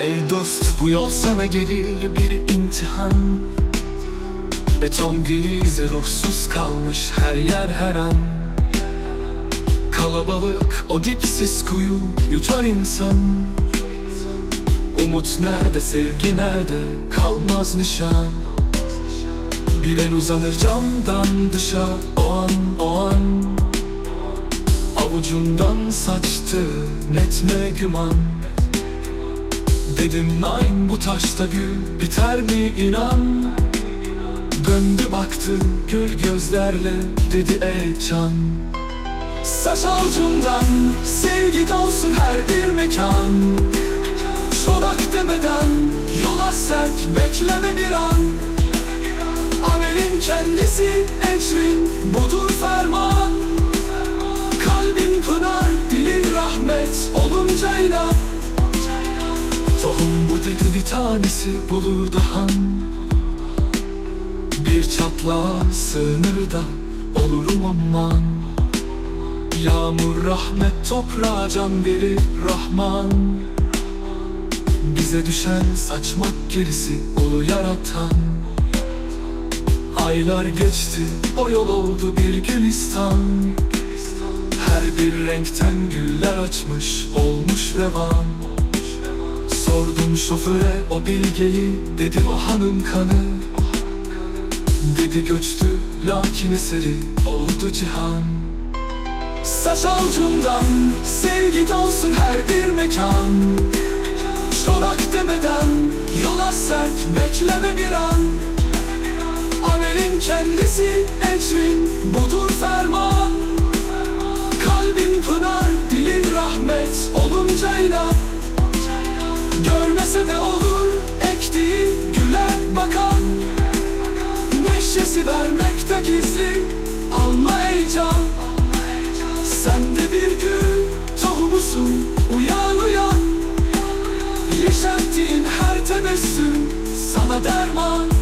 Ey dost bu yol sana gelir bir imtihan. Beton gibi ruhsuz kalmış her yer her an. Kalabalık o dipsiz kuyu yutar insan. Umut nerede sevgi nerede kalmaz nişan. Bir el uzanır camdan dışa o an o an. Avucundan saçtı netme güman Dedim naim bu taşta gül biter mi inan? Döndü baktı gül gözlerle dedi ey can Saç avcumdan sevgi dolsun her bir mekan. Çorak demeden yola sert bekleme bir an. Amelin kendisi ecrin budur tanesi bulur dahan Bir çatlağa sığınır da olurum aman. Yağmur rahmet toprağa can verir Rahman. Bize düşen saçmak gerisi ulu yaratan. Aylar geçti o yol oldu bir gülistan. Her bir renkten güller açmış olmuş revan Sordum şoföre o bilgeyi dedi o hanın kanı. Dedi göçtü lakin eseri oldu cihan. Saç avcumdan sevgi dolsun her bir mekan. Çorak demeden yola sert bekleme bir an. Amelin kendisi ecrin budur ferman Ekmese de olur ektiği güler bakan. Neşesi vermekte gizli alma heyecan. Sen de bir gün tohumusun uyan uyan. Yeşerttiğin her tebessüm sana derman.